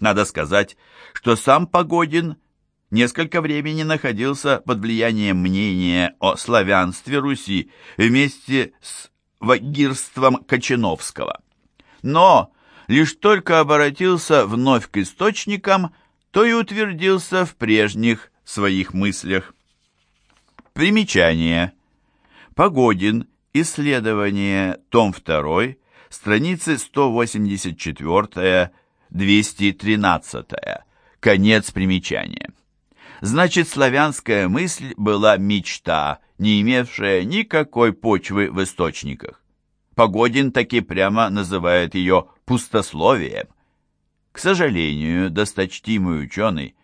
Надо сказать, что сам Погодин несколько времени находился под влиянием мнения о славянстве Руси вместе с вагирством Кочиновского. Но лишь только обратился вновь к источникам, то и утвердился в прежних своих мыслях. Примечание. Погодин. Исследование. Том 2. Страницы 184-213. Конец примечания. Значит, славянская мысль была мечта, не имевшая никакой почвы в источниках. Погодин таки прямо называет ее пустословием. К сожалению, досточтимый ученый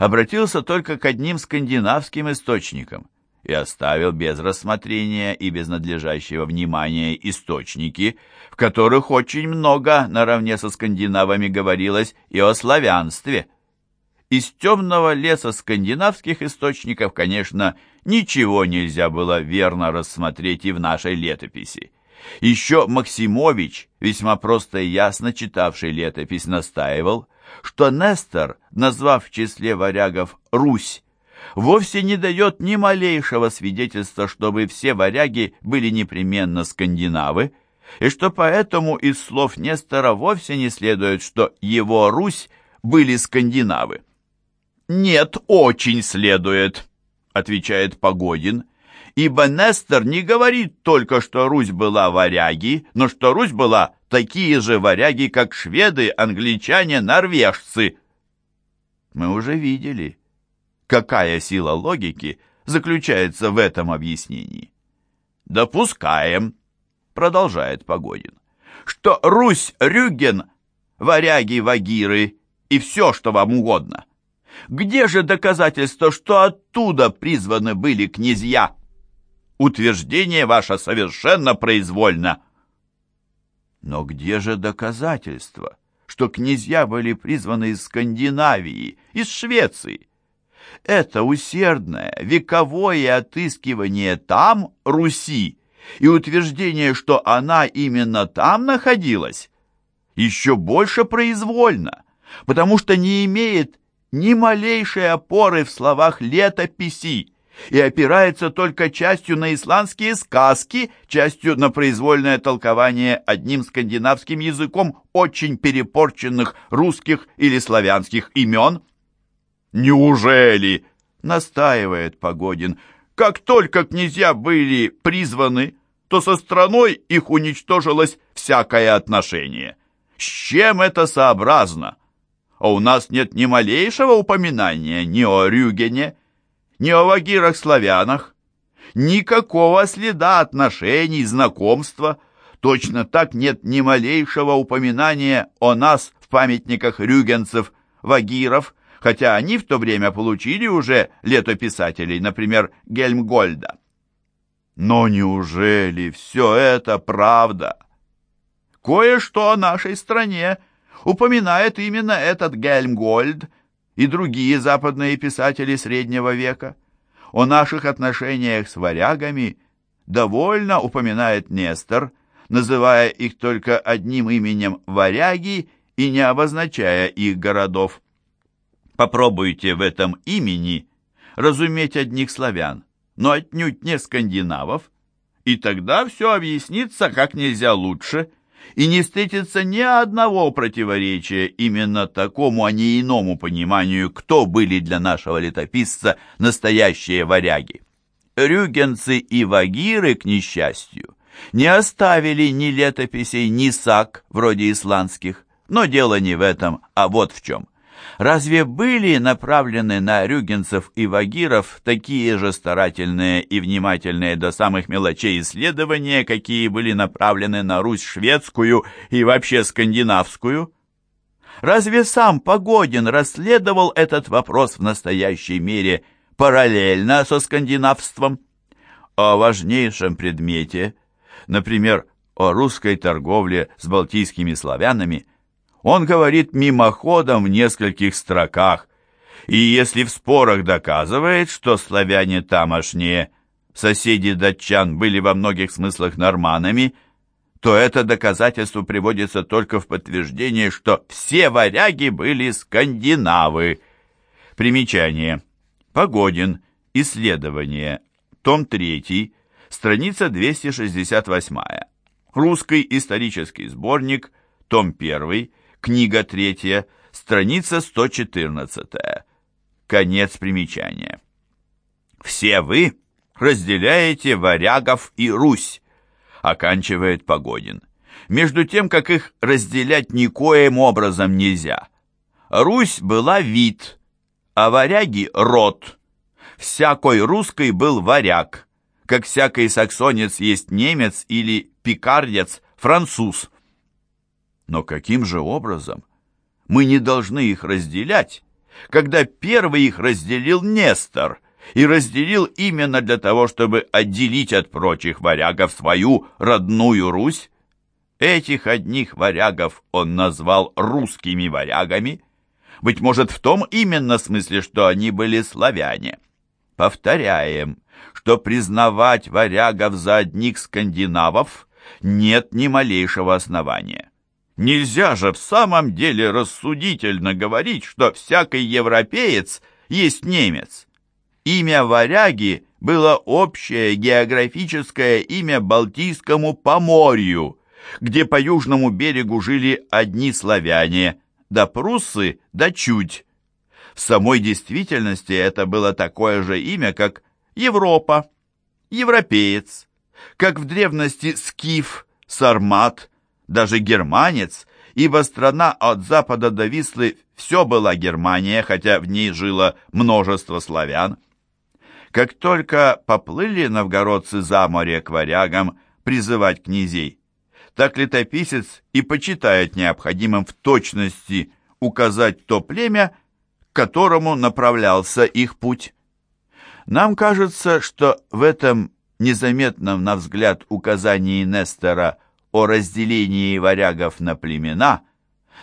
обратился только к одним скандинавским источникам и оставил без рассмотрения и без надлежащего внимания источники, в которых очень много наравне со скандинавами говорилось и о славянстве. Из темного леса скандинавских источников, конечно, ничего нельзя было верно рассмотреть и в нашей летописи. Еще Максимович, весьма просто и ясно читавший летопись, настаивал, что Нестор, назвав в числе варягов Русь, вовсе не дает ни малейшего свидетельства, чтобы все варяги были непременно скандинавы, и что поэтому из слов Нестора вовсе не следует, что его Русь были скандинавы. «Нет, очень следует», — отвечает Погодин, — ибо Нестор не говорит только, что Русь была варяги, но что Русь была такие же варяги, как шведы, англичане, норвежцы. Мы уже видели, какая сила логики заключается в этом объяснении. «Допускаем», — продолжает Погодин, «что Русь, Рюген, варяги, вагиры и все, что вам угодно. Где же доказательство, что оттуда призваны были князья?» Утверждение ваше совершенно произвольно. Но где же доказательства, что князья были призваны из Скандинавии, из Швеции? Это усердное, вековое отыскивание там, Руси, и утверждение, что она именно там находилась, еще больше произвольно, потому что не имеет ни малейшей опоры в словах летописи, и опирается только частью на исландские сказки, частью на произвольное толкование одним скандинавским языком очень перепорченных русских или славянских имен? «Неужели?» — настаивает Погодин. «Как только князья были призваны, то со страной их уничтожилось всякое отношение. С чем это сообразно? А у нас нет ни малейшего упоминания ни о Рюгене, ни о вагирах-славянах, никакого следа отношений, знакомства. Точно так нет ни малейшего упоминания о нас в памятниках рюгенцев, вагиров, хотя они в то время получили уже летописателей, например, Гельмгольда. Но неужели все это правда? Кое-что о нашей стране упоминает именно этот Гельмгольд, и другие западные писатели среднего века. О наших отношениях с варягами довольно упоминает Нестор, называя их только одним именем варяги и не обозначая их городов. Попробуйте в этом имени разуметь одних славян, но отнюдь не скандинавов, и тогда все объяснится как нельзя лучше – и не встретится ни одного противоречия. Именно такому, а не иному пониманию, кто были для нашего летописца настоящие варяги. Рюгенцы и вагиры, к несчастью, не оставили ни летописей, ни саг, вроде исландских, но дело не в этом, а вот в чем – Разве были направлены на рюгенцев и вагиров такие же старательные и внимательные до самых мелочей исследования, какие были направлены на Русь шведскую и вообще скандинавскую? Разве сам Погодин расследовал этот вопрос в настоящей мере параллельно со скандинавством? О важнейшем предмете, например, о русской торговле с балтийскими славянами – он говорит мимоходом в нескольких строках, и если в спорах доказывает, что славяне тамошние, соседи датчан, были во многих смыслах норманами, то это доказательство приводится только в подтверждение, что все варяги были скандинавы. Примечание. Погодин. Исследование. Том 3. Страница 268. Русский исторический сборник. Том 1. Книга 3. Страница 114. Конец примечания. Все вы разделяете варягов и Русь оканчивает Погодин. Между тем, как их разделять никоим образом нельзя. Русь была вид, а варяги — род. Всякой русской был варяг, как всякий саксонец есть немец или пикардец — француз. Но каким же образом мы не должны их разделять, когда первый их разделил Нестор — и разделил именно для того, чтобы отделить от прочих варягов свою родную Русь. Этих одних варягов он назвал русскими варягами, быть может, в том именно смысле, что они были славяне. Повторяем, что признавать варягов за одних скандинавов нет ни малейшего основания. Нельзя же в самом деле рассудительно говорить, что всякий европеец есть немец. Имя варяги было общее географическое имя Балтийскому поморью, где по южному берегу жили одни славяне, да пруссы, да чуть. В самой действительности это было такое же имя, как Европа, европеец, как в древности скиф, сармат, даже германец, ибо страна от запада до Вислы все была Германия, хотя в ней жило множество славян. Как только поплыли новгородцы за море к варягам призывать князей, так летописец и почитает необходимым в точности указать то племя, к которому направлялся их путь. Нам кажется, что в этом незаметном, на взгляд, указании Нестора о разделении варягов на племена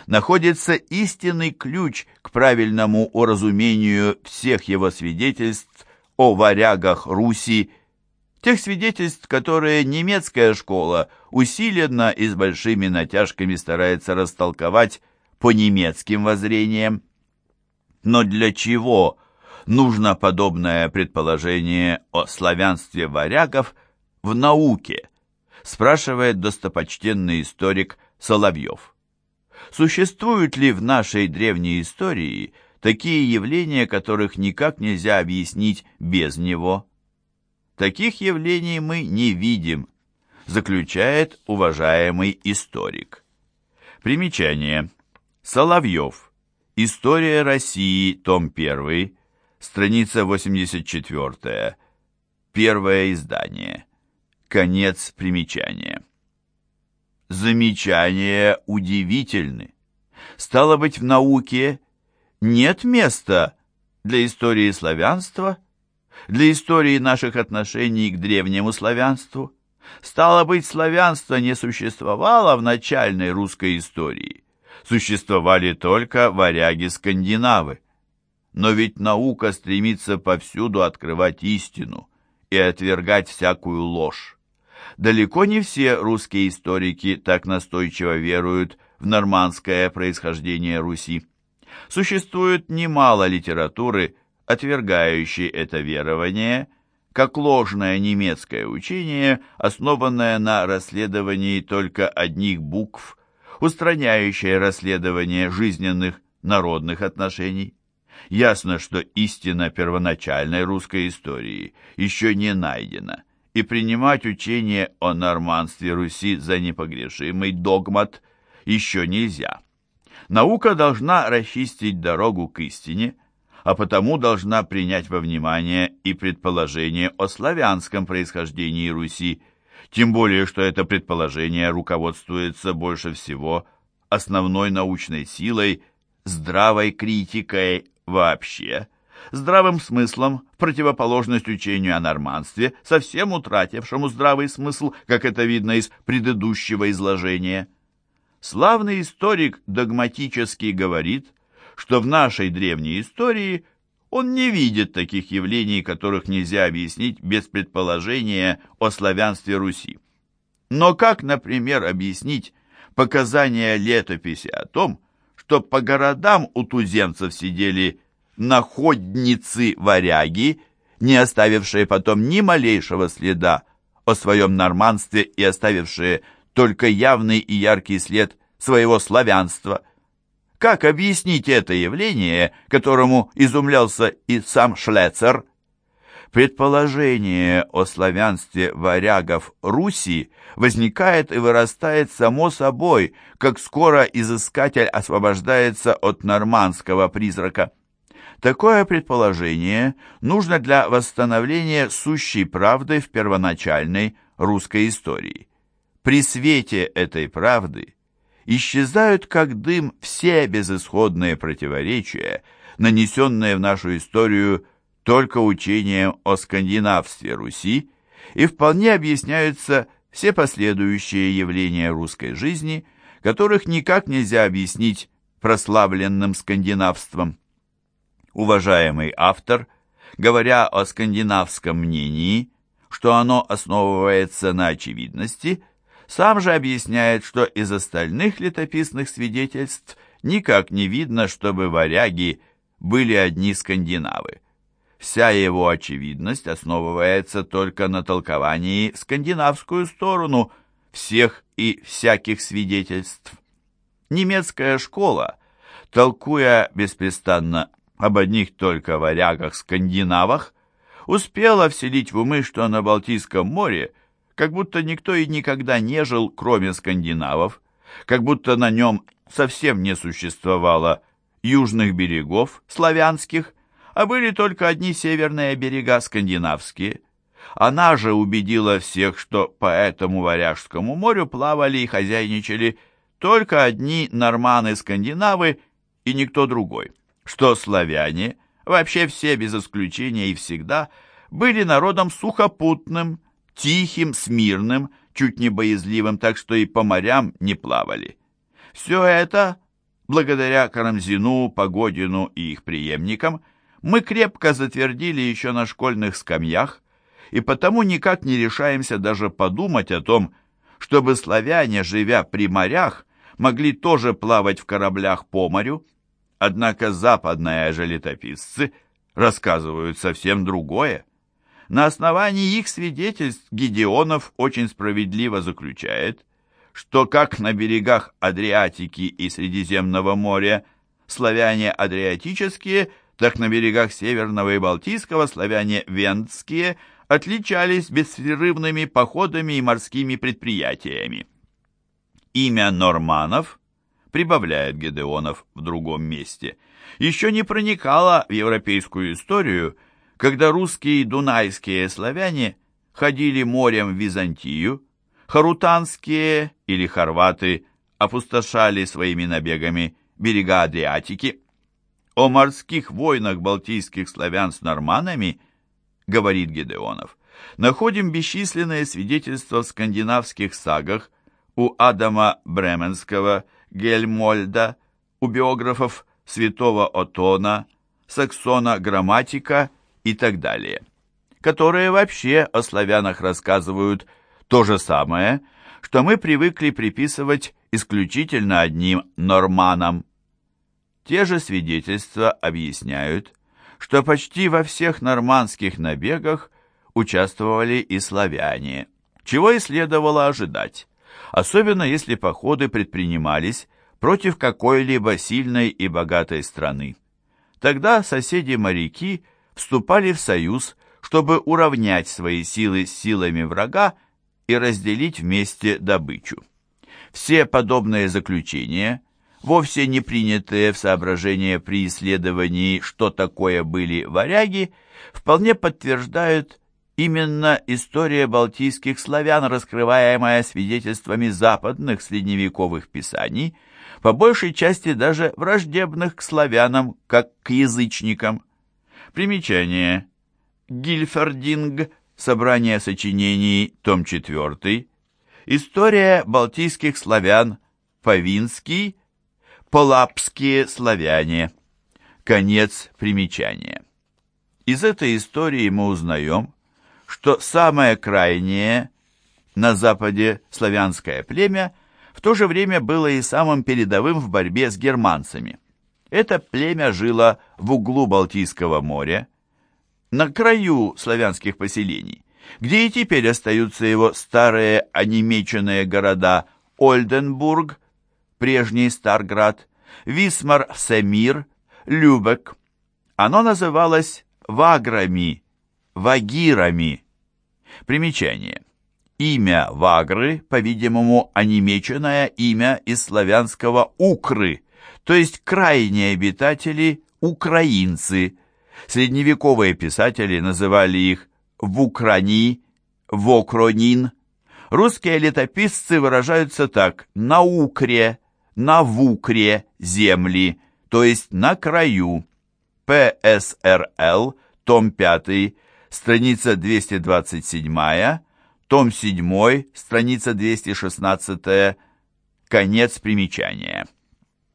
находится истинный ключ к правильному уразумению всех его свидетельств о варягах Руси, тех свидетельств, которые немецкая школа усиленно и с большими натяжками старается растолковать по немецким воззрениям. Но для чего нужно подобное предположение о славянстве варягов в науке, спрашивает достопочтенный историк Соловьев. Существуют ли в нашей древней истории такие явления, которых никак нельзя объяснить без него. Таких явлений мы не видим, заключает уважаемый историк. Примечание. Соловьев. История России, том 1, страница 84. Первое издание. Конец примечания. Замечания удивительны. Стало быть, в науке нет места для истории славянства, для истории наших отношений к древнему славянству. Стало быть, славянство не существовало в начальной русской истории. Существовали только варяги-скандинавы. Но ведь наука стремится повсюду открывать истину и отвергать всякую ложь. Далеко не все русские историки так настойчиво веруют в нормандское происхождение Руси. Существует немало литературы, отвергающей это верование, как ложное немецкое учение, основанное на расследовании только одних букв, устраняющее расследование жизненных народных отношений. Ясно, что истина первоначальной русской истории еще не найдена, и принимать учение о норманстве Руси за непогрешимый догмат еще нельзя. Наука должна расчистить дорогу к истине, а потому должна принять во внимание и предположение о славянском происхождении Руси, тем более что это предположение руководствуется больше всего основной научной силой, здравой критикой вообще, здравым смыслом, в противоположность учению о норманстве, совсем утратившему здравый смысл, как это видно из предыдущего изложения. Славный историк догматически говорит, что в нашей древней истории он не видит таких явлений, которых нельзя объяснить без предположения о славянстве Руси. Но как, например, объяснить показания летописи о том, что по городам у туземцев сидели находницы-варяги, не оставившие потом ни малейшего следа о своем норманстве и оставившие только явный и яркий след своего славянства. Как объяснить это явление, которому изумлялся и сам Шлецер? Предположение о славянстве варягов Руси возникает и вырастает само собой, как скоро изыскатель освобождается от нормандского призрака. Такое предположение нужно для восстановления сущей правды в первоначальной русской истории. При свете этой правды исчезают как дым все безысходные противоречия, нанесенные в нашу историю только учением о скандинавстве Руси, и вполне объясняются все последующие явления русской жизни, которых никак нельзя объяснить прославленным скандинавством уважаемый автор, говоря о скандинавском мнении, что оно основывается на очевидности, сам же объясняет, что из остальных летописных свидетельств никак не видно, чтобы варяги были одни скандинавы. Вся его очевидность основывается только на толковании скандинавскую сторону всех и всяких свидетельств. Немецкая школа, толкуя беспрестанно об одних только варягах-скандинавах, успела вселить в умы, что на Балтийском море как будто никто и никогда не жил, кроме скандинавов, как будто на нем совсем не существовало южных берегов славянских, а были только одни северные берега скандинавские. Она же убедила всех, что по этому Варяжскому морю плавали и хозяйничали только одни норманы-скандинавы и никто другой что славяне, вообще все без исключения и всегда, были народом сухопутным, тихим, смирным, чуть не боязливым, так что и по морям не плавали. Все это, благодаря Карамзину, Погодину и их преемникам, мы крепко затвердили еще на школьных скамьях, и потому никак не решаемся даже подумать о том, чтобы славяне, живя при морях, могли тоже плавать в кораблях по морю, Однако западные же летописцы рассказывают совсем другое. На основании их свидетельств Гедеонов очень справедливо заключает, что как на берегах Адриатики и Средиземного моря славяне адриатические, так на берегах Северного и Балтийского славяне вендские отличались беспрерывными походами и морскими предприятиями. Имя норманов – прибавляет Гедеонов в другом месте, еще не проникала в европейскую историю, когда русские и дунайские славяне ходили морем в Византию, харутанские или хорваты опустошали своими набегами берега Адриатики. О морских войнах балтийских славян с норманами, говорит Гедеонов, находим бесчисленные свидетельства в скандинавских сагах у Адама Бременского Гельмольда, у биографов святого Отона, Саксона Грамматика и так далее, которые вообще о славянах рассказывают то же самое, что мы привыкли приписывать исключительно одним норманам. Те же свидетельства объясняют, что почти во всех нормандских набегах участвовали и славяне, чего и следовало ожидать особенно если походы предпринимались против какой-либо сильной и богатой страны. Тогда соседи-моряки вступали в союз, чтобы уравнять свои силы с силами врага и разделить вместе добычу. Все подобные заключения, вовсе не принятые в соображение при исследовании, что такое были варяги, вполне подтверждают Именно история балтийских славян, раскрываемая свидетельствами западных средневековых писаний, по большей части даже враждебных к славянам, как к язычникам. Примечание. Гильфердинг. Собрание сочинений. Том 4. История балтийских славян. Повинский. Полапские славяне. Конец примечания. Из этой истории мы узнаем, что самое крайнее на западе славянское племя в то же время было и самым передовым в борьбе с германцами. Это племя жило в углу Балтийского моря, на краю славянских поселений, где и теперь остаются его старые онемеченные города Ольденбург, прежний Старград, Висмар-Семир, Любек. Оно называлось Ваграми, Вагирами. Примечание. Имя Вагры, по-видимому, онемеченное имя из славянского «укры», то есть крайние обитатели – украинцы. Средневековые писатели называли их «вукрани», «вокронин». Русские летописцы выражаются так «на укре», «на вукре» земли, то есть на краю. ПСРЛ, том 5, страница 227, том 7, страница 216, конец примечания.